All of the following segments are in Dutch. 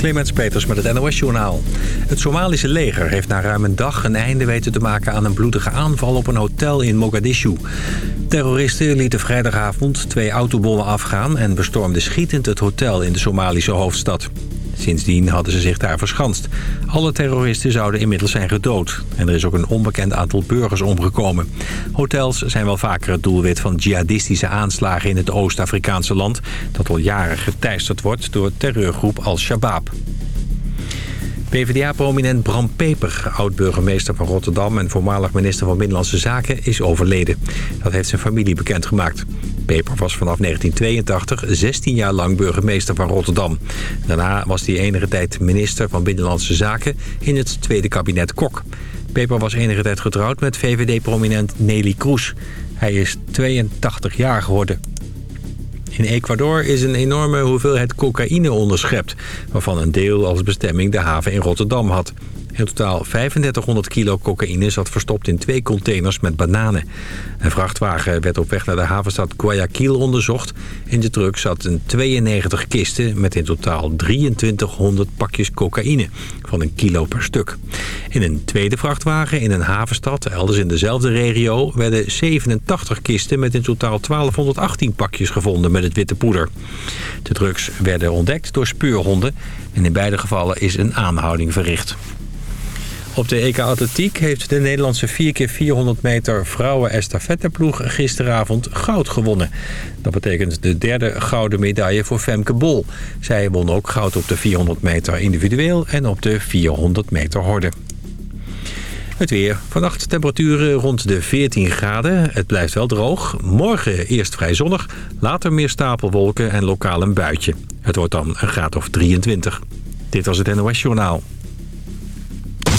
Clemens Peters met het NOS-journaal. Het Somalische leger heeft na ruim een dag een einde weten te maken aan een bloedige aanval op een hotel in Mogadishu. Terroristen lieten vrijdagavond twee autobommen afgaan en bestormden schietend het hotel in de Somalische hoofdstad. Sindsdien hadden ze zich daar verschanst. Alle terroristen zouden inmiddels zijn gedood. En er is ook een onbekend aantal burgers omgekomen. Hotels zijn wel vaker het doelwit van jihadistische aanslagen in het Oost-Afrikaanse land... dat al jaren geteisterd wordt door terreurgroep Al-Shabaab. PvdA-prominent Bram Peper, oud-burgemeester van Rotterdam... en voormalig minister van Binnenlandse Zaken, is overleden. Dat heeft zijn familie bekendgemaakt. Peper was vanaf 1982 16 jaar lang burgemeester van Rotterdam. Daarna was hij enige tijd minister van Binnenlandse Zaken in het tweede kabinet Kok. Peper was enige tijd getrouwd met VVD-prominent Nelly Kroes. Hij is 82 jaar geworden. In Ecuador is een enorme hoeveelheid cocaïne onderschept... waarvan een deel als bestemming de haven in Rotterdam had. In totaal 3500 kilo cocaïne zat verstopt in twee containers met bananen. Een vrachtwagen werd op weg naar de havenstad Guayaquil onderzocht. In de truck zaten 92 kisten met in totaal 2300 pakjes cocaïne van een kilo per stuk. In een tweede vrachtwagen in een havenstad, elders in dezelfde regio... werden 87 kisten met in totaal 1218 pakjes gevonden met het witte poeder. De drugs werden ontdekt door speurhonden en in beide gevallen is een aanhouding verricht. Op de EK Atletiek heeft de Nederlandse 4x400 meter vrouwen estafetteploeg gisteravond goud gewonnen. Dat betekent de derde gouden medaille voor Femke Bol. Zij won ook goud op de 400 meter individueel en op de 400 meter horde. Het weer. Vannacht temperaturen rond de 14 graden. Het blijft wel droog. Morgen eerst vrij zonnig. Later meer stapelwolken en lokaal een buitje. Het wordt dan een graad of 23. Dit was het NOS Journaal.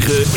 9.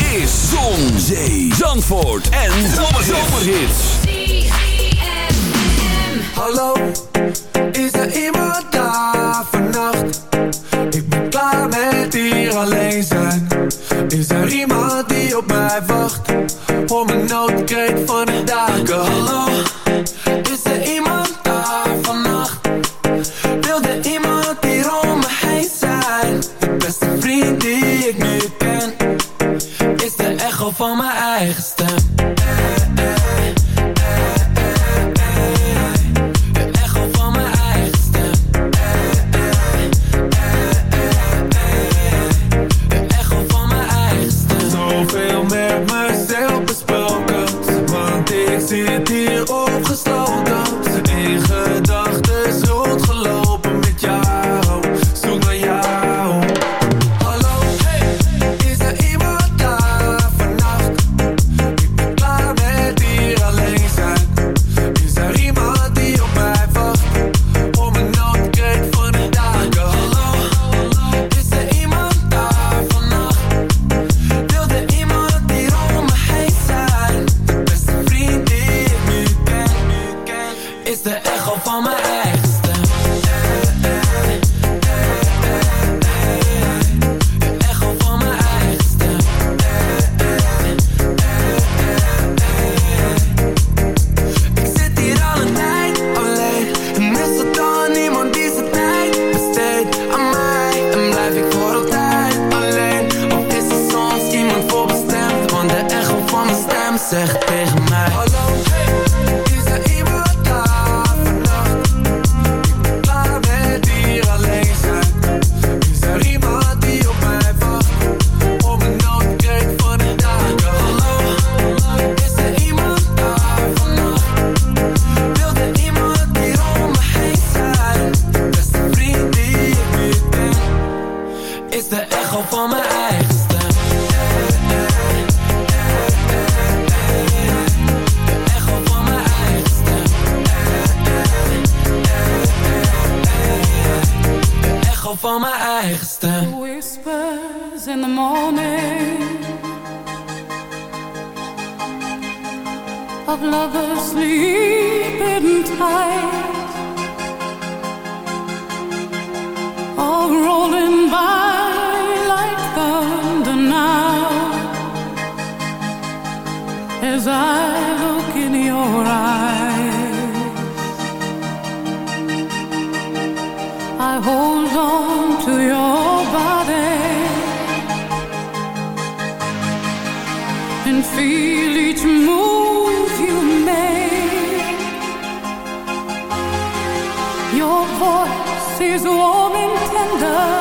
is warm and tender.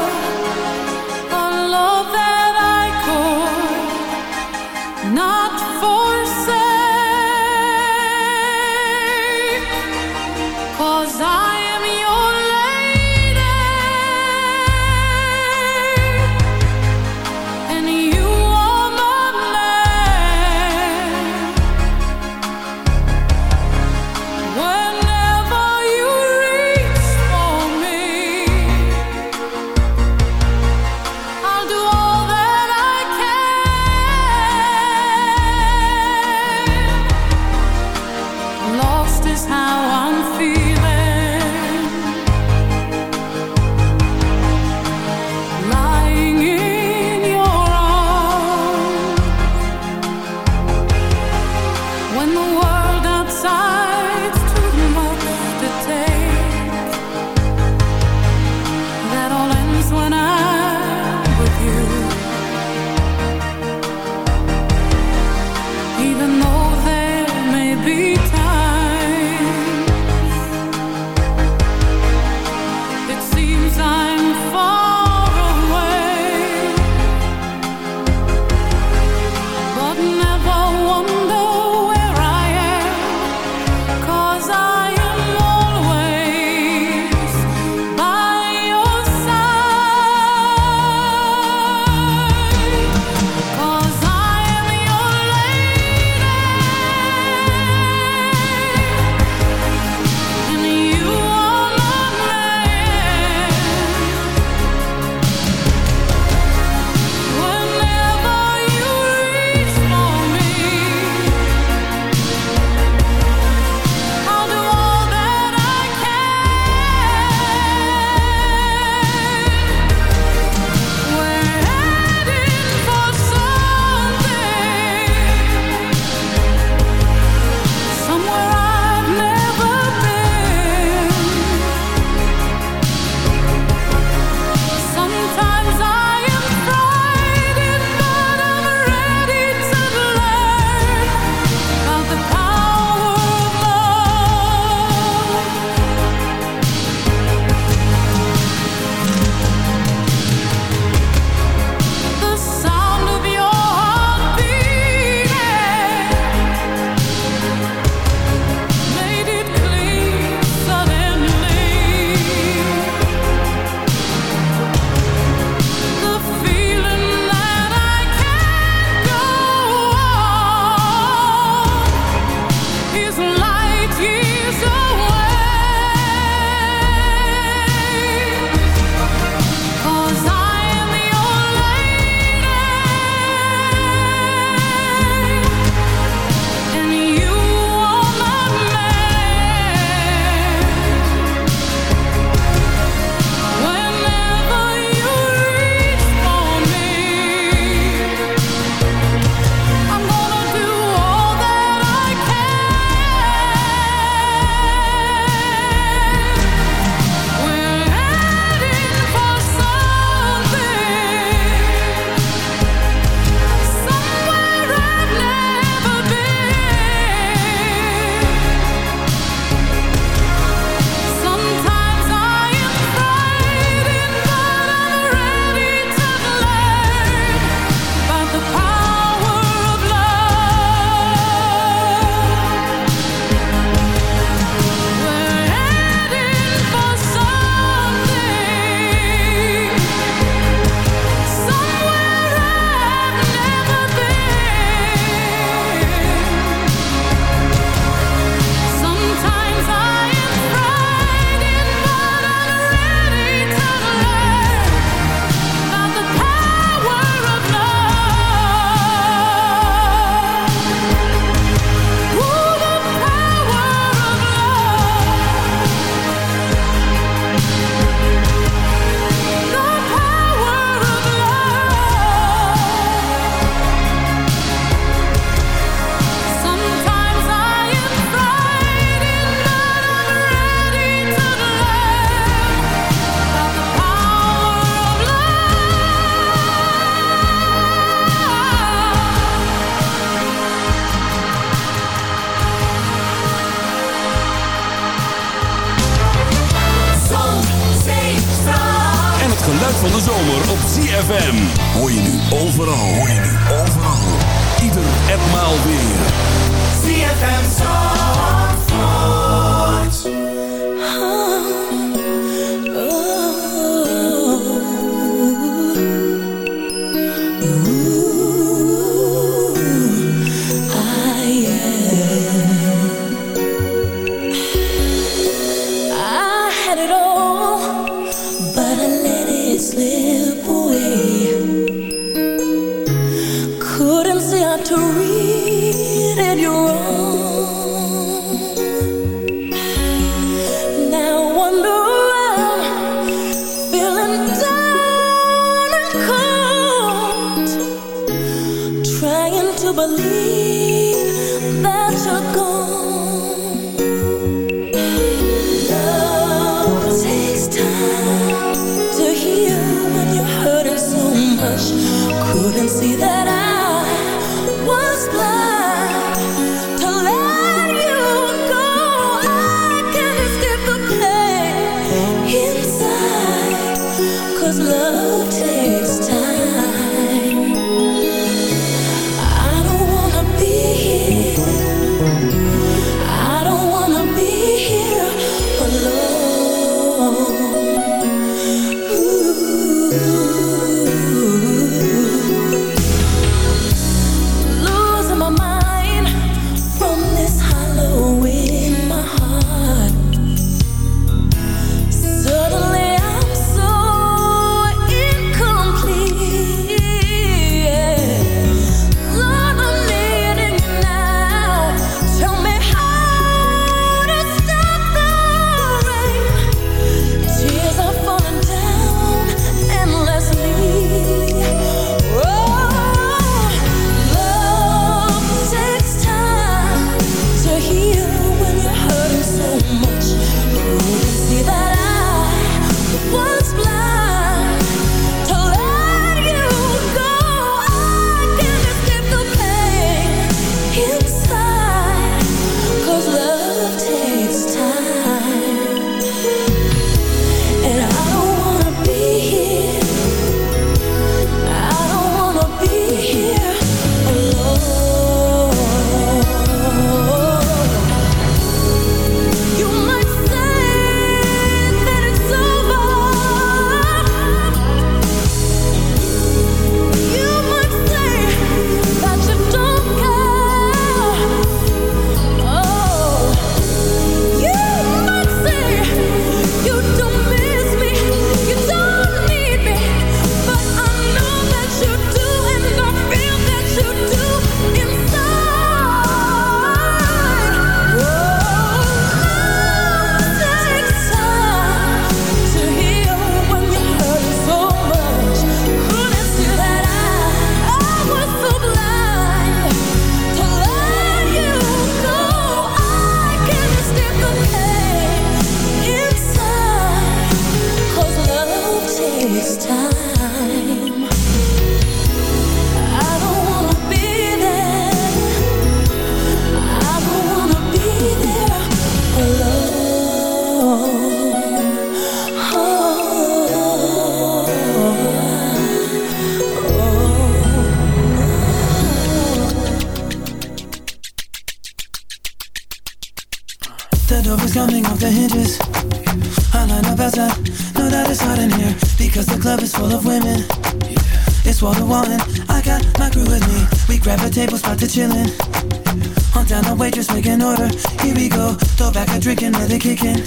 water. Here we go. Throw back a drink, another kick in.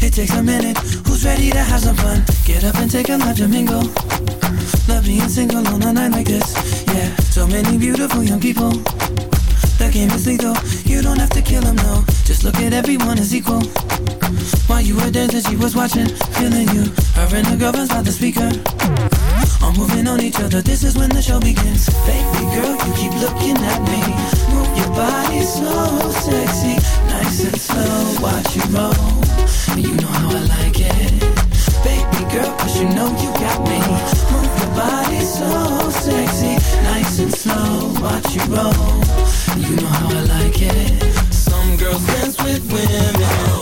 It takes a minute. Who's ready to have some fun? Get up and take a lunch and mingle. Love being single on a night like this. Yeah, so many beautiful young people. The game is lethal. You don't have to kill them, no. Just look at everyone as equal. While you were dancing, she was watching, feeling you. Her and her girlfriend's by the speaker. All moving on each other, this is when the show begins. Baby girl, you keep looking at me. Move your body so sexy Nice and slow, watch you roll. You know how I like it. Baby girl, cause you know you got me. Move your body so sexy Nice and slow, watch you roll. You know how I like it. Some girls dance with women.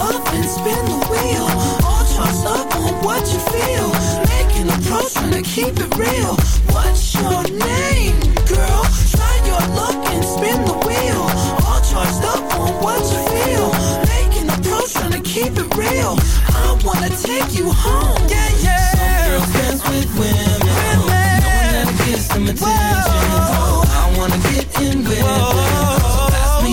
Up and spin the wheel. All charged up on what you feel. Making a pro, trying to keep it real. What's your name, girl? Try your luck and spin the wheel. All charged up on what you feel. Making a pro, trying to keep it real. I wanna take you home. Yeah, yeah. Some girls dance with women. Knowing that it gets them attention. I wanna get in with them. So pass me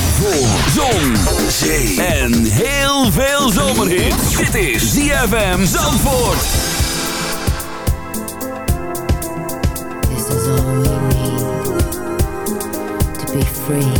Voor zon, zee en heel veel zomerhit. Dit is ZFM Zandvoort. This is all we need to be free,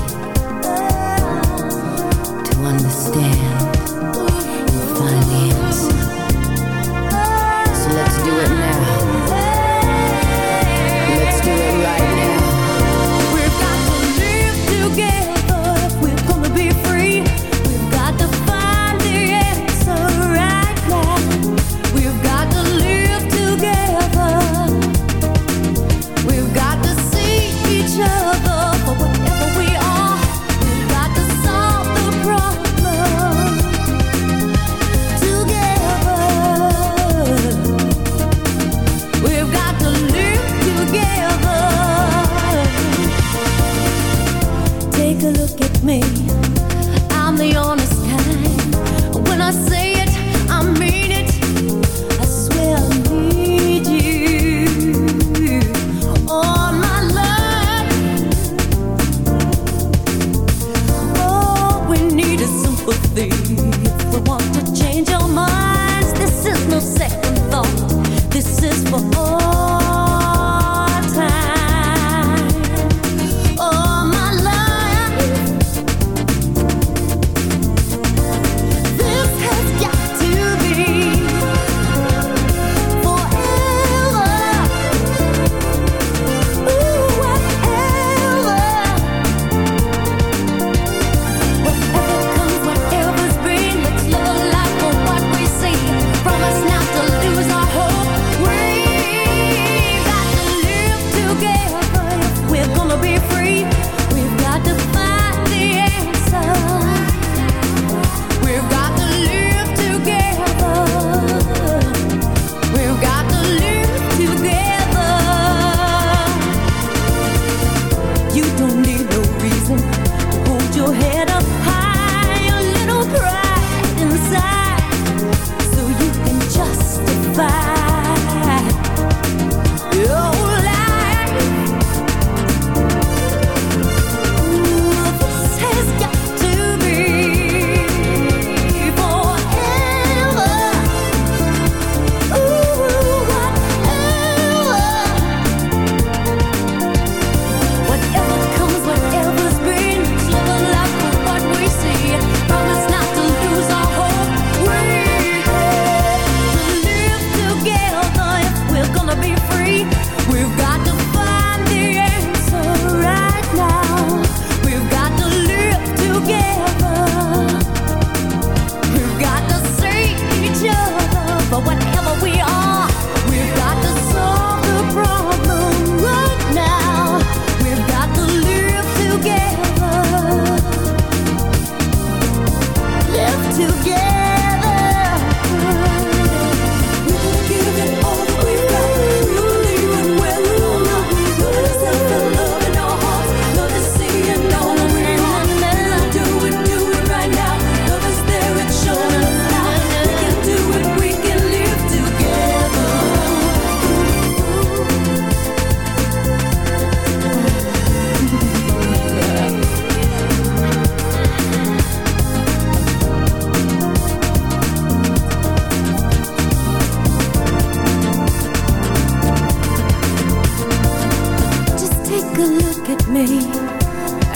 at me.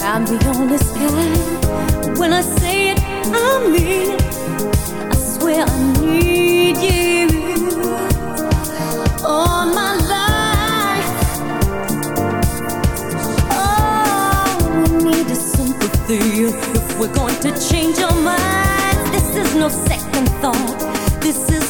I'm the honest guy When I say it, I mean it. I swear I need you. All my life. All we need is sympathy. If we're going to change our minds This is no second thought. This is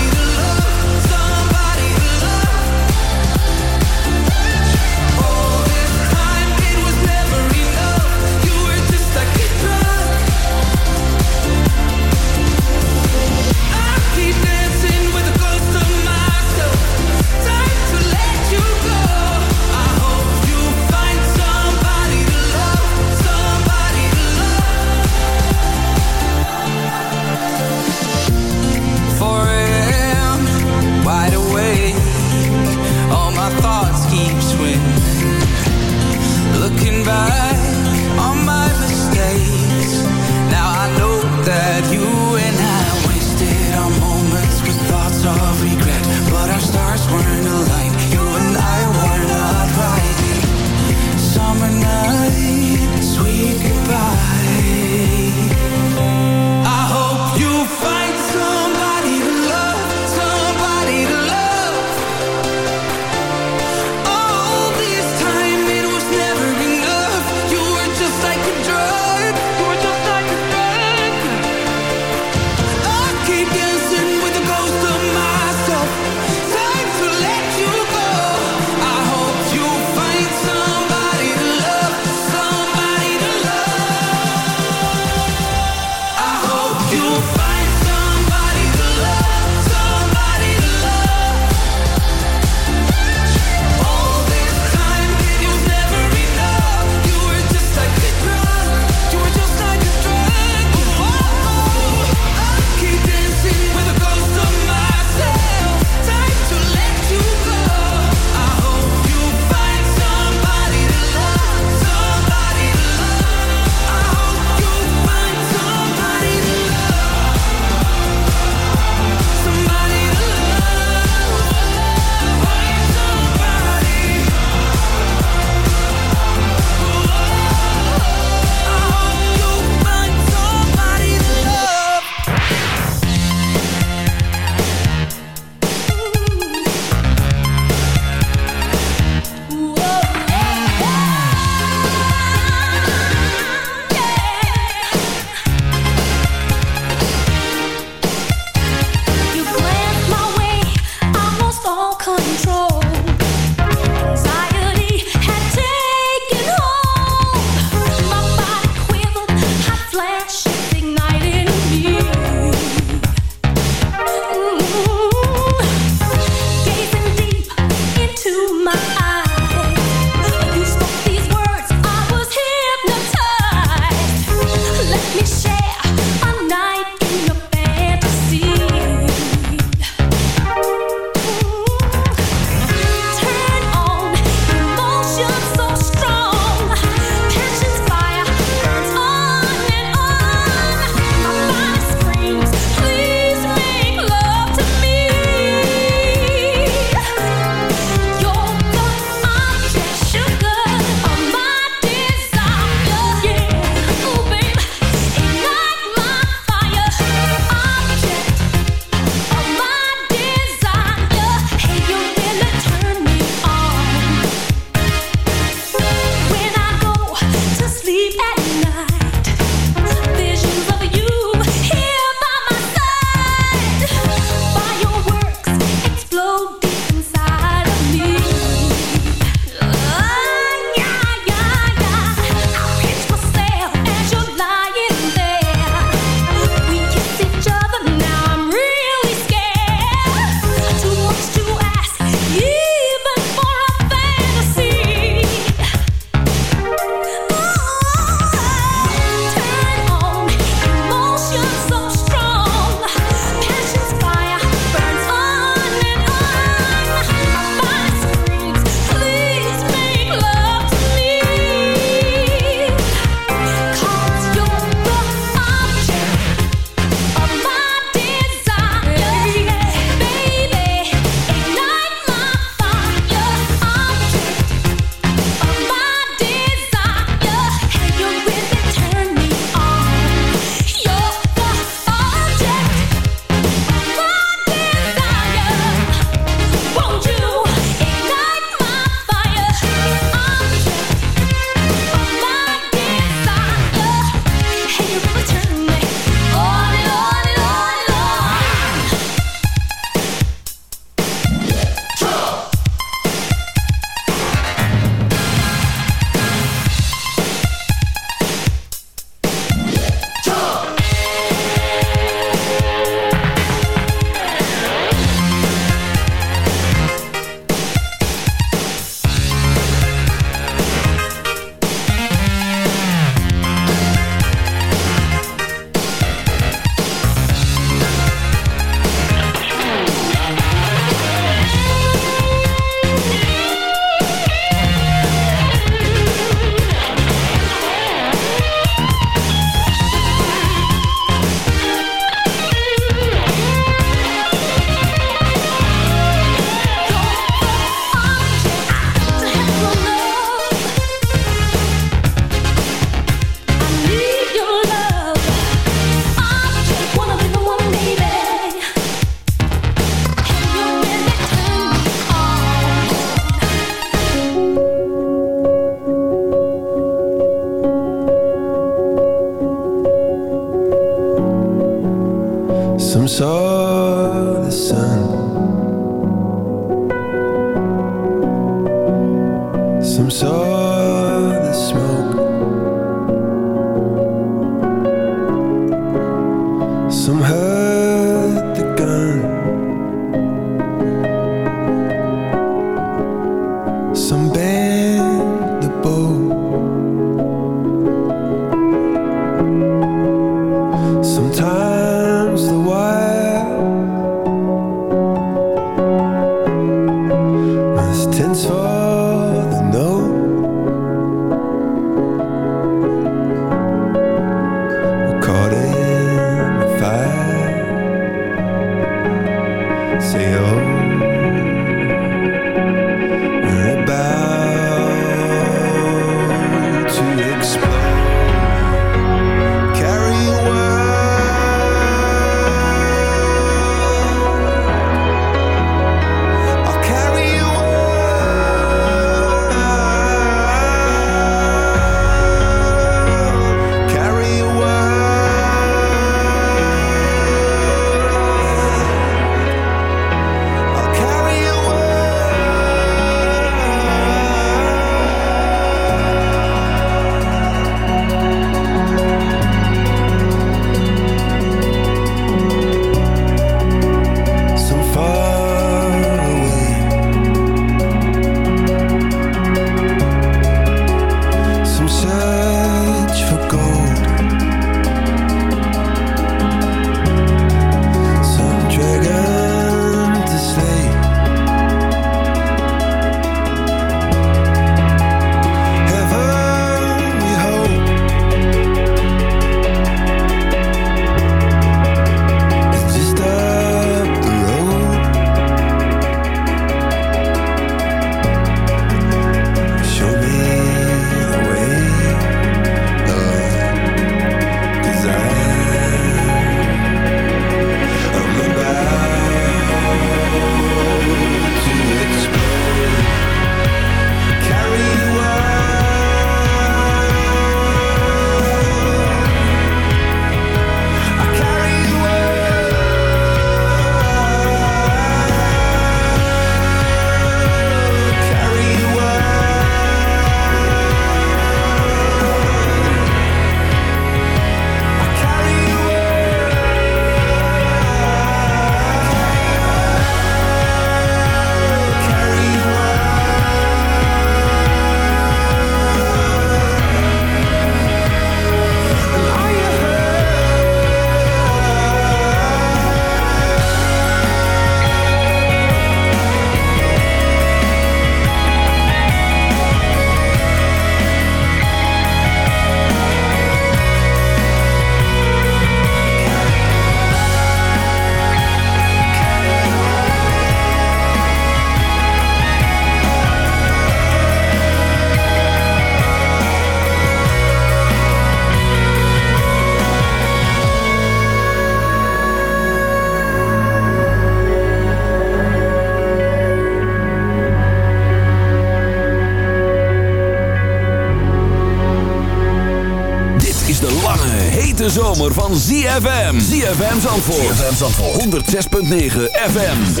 ZFM. ZFM Zandvoort. ZFM Zandvoort. 106.9 FM.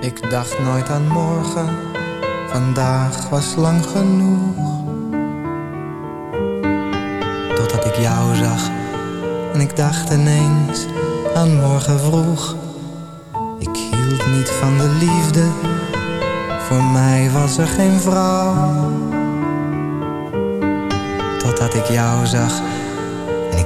Ik dacht nooit aan morgen, vandaag was lang genoeg. Totdat ik jou zag en ik dacht ineens aan morgen vroeg. Ik hield niet van de liefde, voor mij was er geen vrouw. Totdat ik jou zag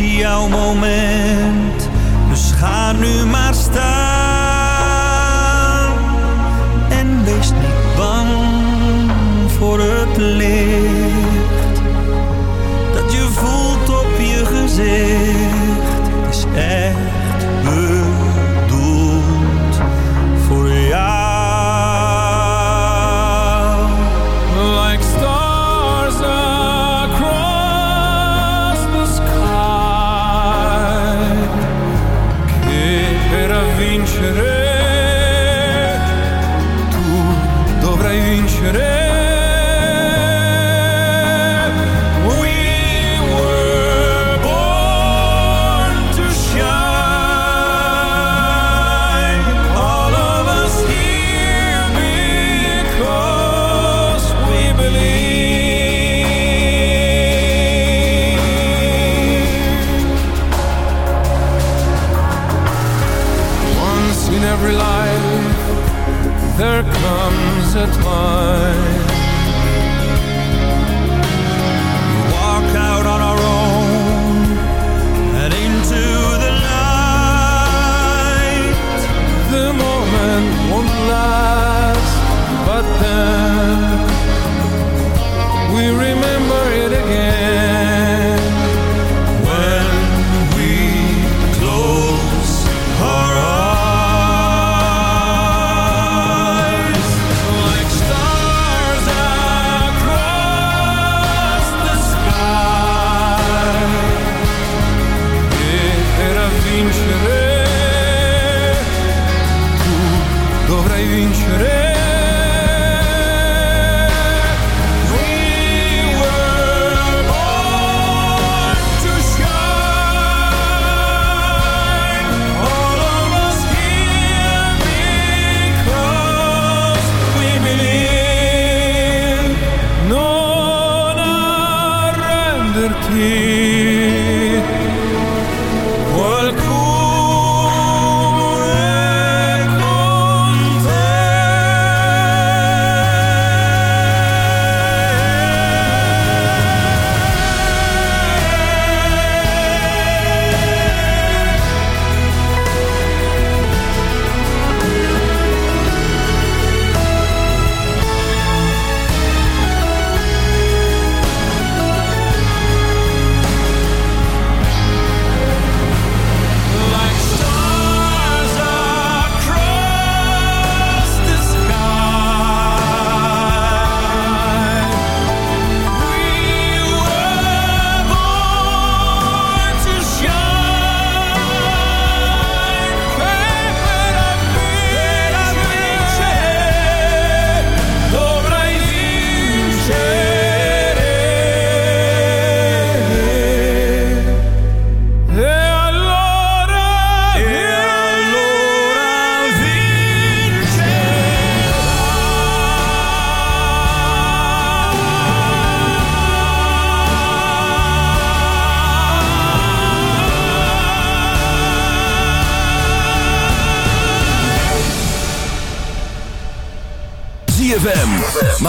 is jouw moment, dus ga nu maar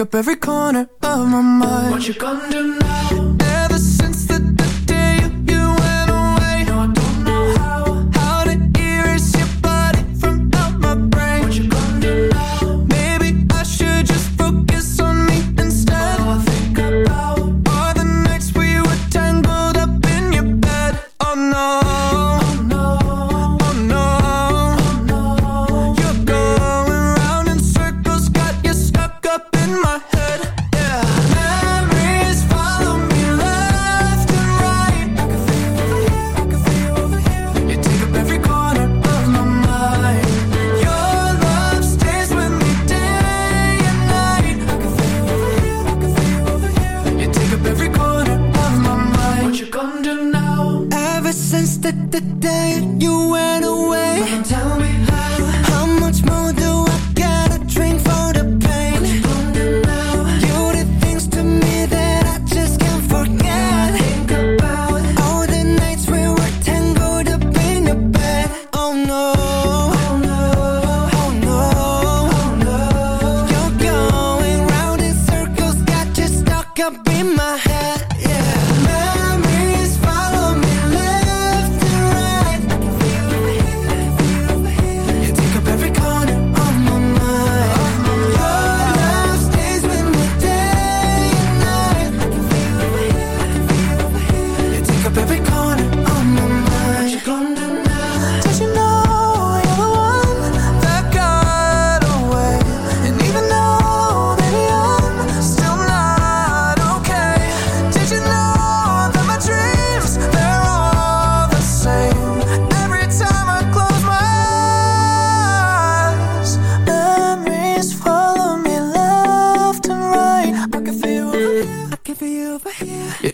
up every call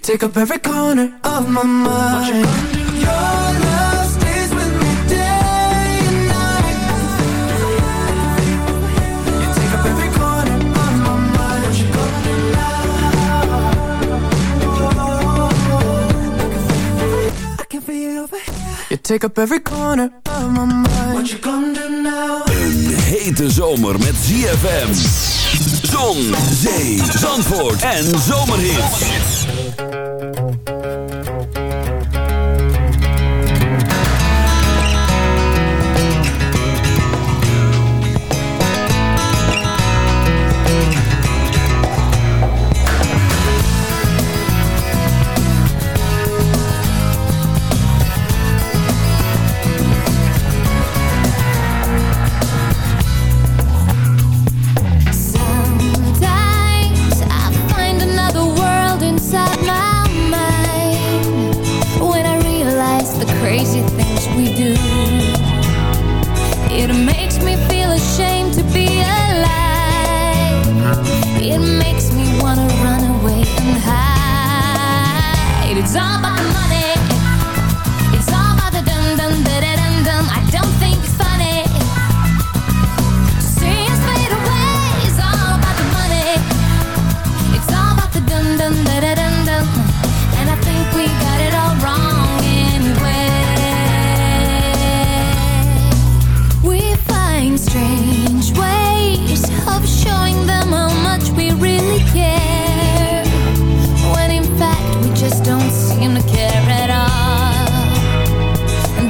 Take up every corner of my mind. Your love stays with me day and night. Take up every corner of my mind. What you gonna I can feel over here take up every corner of my mind. What you gonna do now Een hete zomer met ZFM Zon, zee, zandvoort en zomerhit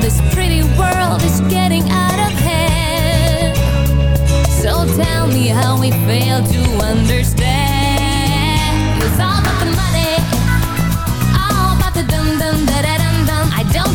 This pretty world is getting out of hand. So tell me how we to understand. It's all about the money, all about the dum dum da da dum dum. I don't